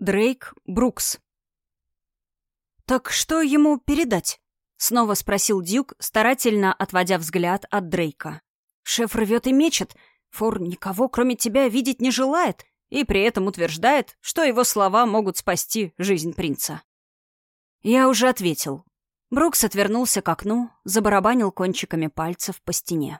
Дрейк Брукс. «Так что ему передать?» — снова спросил Дюк, старательно отводя взгляд от Дрейка. «Шеф рвет и мечет. Фор никого, кроме тебя, видеть не желает и при этом утверждает, что его слова могут спасти жизнь принца». Я уже ответил. Брукс отвернулся к окну, забарабанил кончиками пальцев по стене.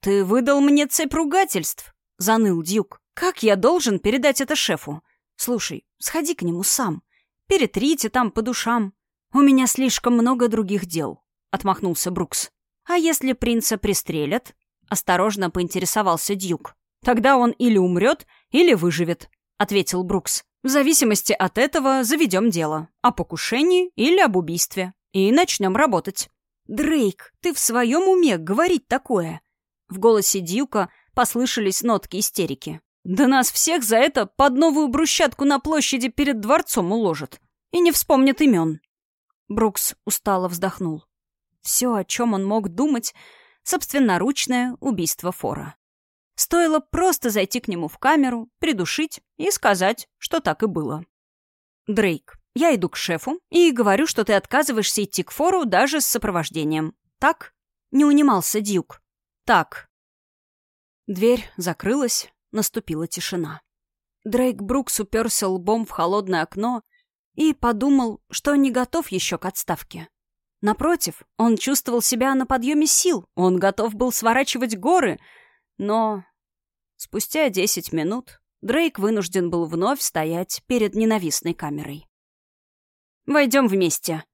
«Ты выдал мне цепь ругательств!» — заныл Дюк. «Как я должен передать это шефу? Слушай, сходи к нему сам. Перетрите там по душам. У меня слишком много других дел», — отмахнулся Брукс. «А если принца пристрелят?» — осторожно поинтересовался Дюк. «Тогда он или умрет, или выживет», — ответил Брукс. «В зависимости от этого заведем дело. О покушении или об убийстве. И начнем работать». «Дрейк, ты в своем уме говорить такое?» В голосе Дьюка послышались нотки истерики. Да нас всех за это под новую брусчатку на площади перед дворцом уложат. И не вспомнят имен. Брукс устало вздохнул. Все, о чем он мог думать, собственноручное убийство Фора. Стоило просто зайти к нему в камеру, придушить и сказать, что так и было. «Дрейк, я иду к шефу и говорю, что ты отказываешься идти к Фору даже с сопровождением. Так?» Не унимался Дюк. «Так». Дверь закрылась, наступила тишина. Дрейк Брукс уперся лбом в холодное окно и подумал, что не готов еще к отставке. Напротив, он чувствовал себя на подъеме сил, он готов был сворачивать горы, но... Спустя десять минут Дрейк вынужден был вновь стоять перед ненавистной камерой. «Войдем вместе».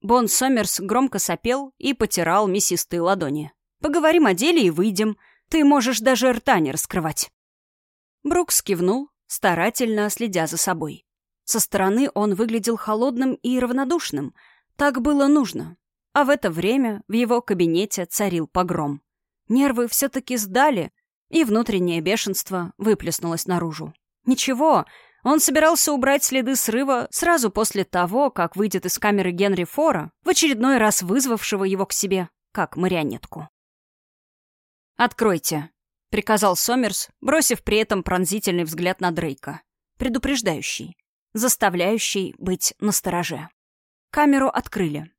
Бон Сомерс громко сопел и потирал мясистые ладони. «Поговорим о деле и выйдем. Ты можешь даже рта не раскрывать». Брукс кивнул, старательно следя за собой. Со стороны он выглядел холодным и равнодушным. Так было нужно. А в это время в его кабинете царил погром. Нервы все-таки сдали, и внутреннее бешенство выплеснулось наружу. Ничего, он собирался убрать следы срыва сразу после того, как выйдет из камеры Генри Фора, в очередной раз вызвавшего его к себе, как марионетку. «Откройте», приказал Сомерс, бросив при этом пронзительный взгляд на Дрейка. Предупреждающий, заставляющий быть настороже. Камеру открыли.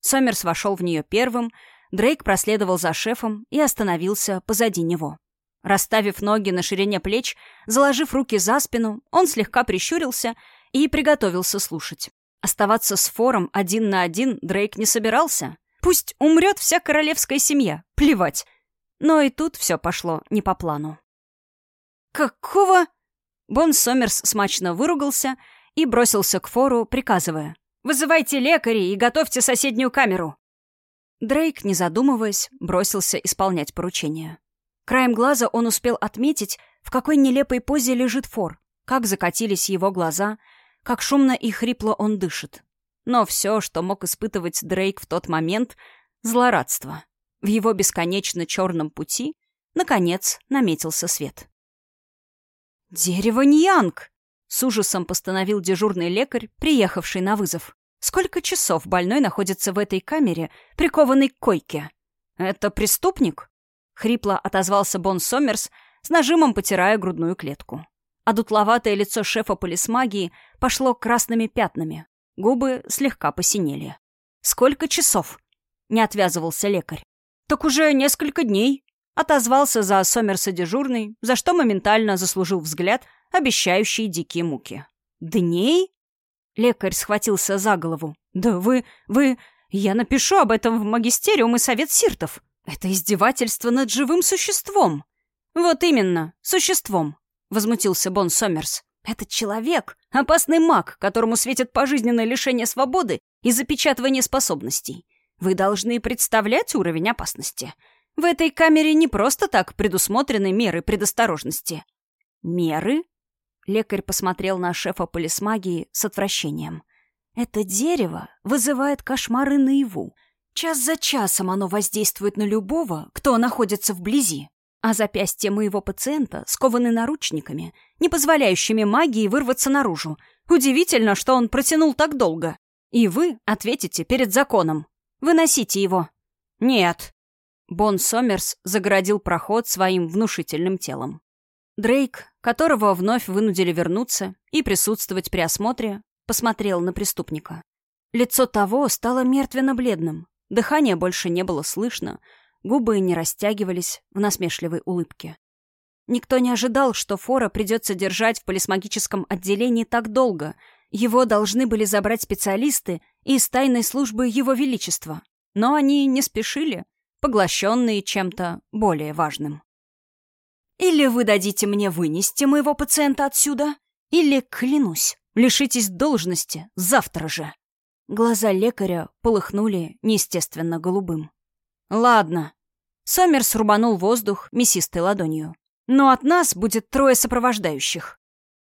Сомерс вошел в нее первым, Дрейк проследовал за шефом и остановился позади него. Расставив ноги на ширине плеч, заложив руки за спину, он слегка прищурился и приготовился слушать. Оставаться с Фором один на один Дрейк не собирался. Пусть умрет вся королевская семья, плевать. Но и тут все пошло не по плану. «Какого?» Бон Сомерс смачно выругался и бросился к фору, приказывая. «Вызывайте лекарей и готовьте соседнюю камеру!» Дрейк, не задумываясь, бросился исполнять поручение. Краем глаза он успел отметить, в какой нелепой позе лежит фор, как закатились его глаза, как шумно и хрипло он дышит. Но все, что мог испытывать Дрейк в тот момент — злорадство. В его бесконечно черном пути, наконец, наметился свет. «Дерево Ньянг!» — с ужасом постановил дежурный лекарь, приехавший на вызов. «Сколько часов больной находится в этой камере, прикованной к койке?» «Это преступник?» — хрипло отозвался Бон Сомерс, с нажимом потирая грудную клетку. А дутловатое лицо шефа полисмагии пошло красными пятнами. Губы слегка посинели. «Сколько часов?» — не отвязывался лекарь. «Так уже несколько дней», — отозвался за Сомерса дежурный, за что моментально заслужил взгляд, обещающий дикие муки. «Дней?» Лекарь схватился за голову. «Да вы... вы... Я напишу об этом в магистериум и совет сиртов. Это издевательство над живым существом». «Вот именно, существом», — возмутился Бон Сомерс. «Этот человек — опасный маг, которому светит пожизненное лишение свободы и запечатывание способностей. Вы должны представлять уровень опасности. В этой камере не просто так предусмотрены меры предосторожности. Меры? Лекарь посмотрел на шефа полисмагии с отвращением. Это дерево вызывает кошмары наяву. Час за часом оно воздействует на любого, кто находится вблизи. А запястья моего пациента скованы наручниками, не позволяющими магии вырваться наружу. Удивительно, что он протянул так долго. И вы ответите перед законом. Выносите его!» «Нет!» Бон Сомерс загородил проход своим внушительным телом. Дрейк, которого вновь вынудили вернуться и присутствовать при осмотре, посмотрел на преступника. Лицо того стало мертвенно-бледным, дыхания больше не было слышно, губы не растягивались в насмешливой улыбке. Никто не ожидал, что Фора придется держать в полисмагическом отделении так долго. Его должны были забрать специалисты из тайной службы Его Величества. Но они не спешили, поглощенные чем-то более важным. «Или вы дадите мне вынести моего пациента отсюда, или, клянусь, лишитесь должности завтра же». Глаза лекаря полыхнули неестественно голубым. «Ладно». Сомерс рубанул воздух мясистой ладонью. «Но от нас будет трое сопровождающих».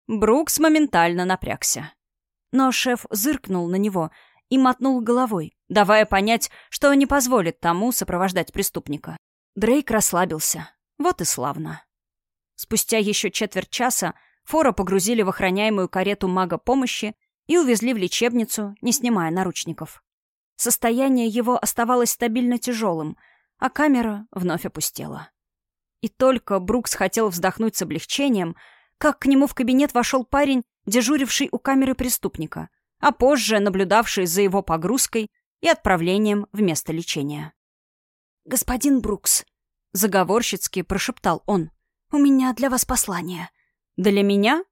Брукс моментально напрягся. Но шеф зыркнул на него и мотнул головой, давая понять, что не позволит тому сопровождать преступника. Дрейк расслабился. Вот и славно. Спустя еще четверть часа Фора погрузили в охраняемую карету мага помощи и увезли в лечебницу, не снимая наручников. Состояние его оставалось стабильно тяжелым, а камера вновь опустела. И только Брукс хотел вздохнуть с облегчением, как к нему в кабинет вошел парень, дежуривший у камеры преступника, а позже наблюдавший за его погрузкой и отправлением в место лечения. «Господин Брукс», — заговорщицки прошептал он, — «у меня для вас послание». «Для меня?»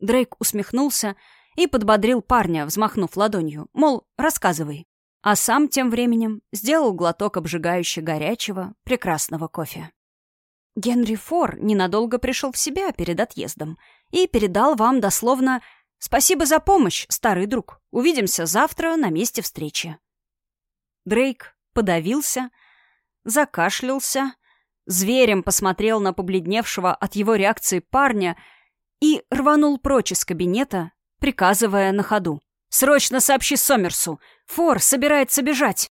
Дрейк усмехнулся и подбодрил парня, взмахнув ладонью, мол, рассказывай. А сам тем временем сделал глоток обжигающе горячего, прекрасного кофе. Генри Фор ненадолго пришел в себя перед отъездом и передал вам дословно «Спасибо за помощь, старый друг. Увидимся завтра на месте встречи». Дрейк подавился, закашлялся, зверем посмотрел на побледневшего от его реакции парня и рванул прочь из кабинета, приказывая на ходу. «Срочно сообщи Сомерсу! Фор собирается бежать!»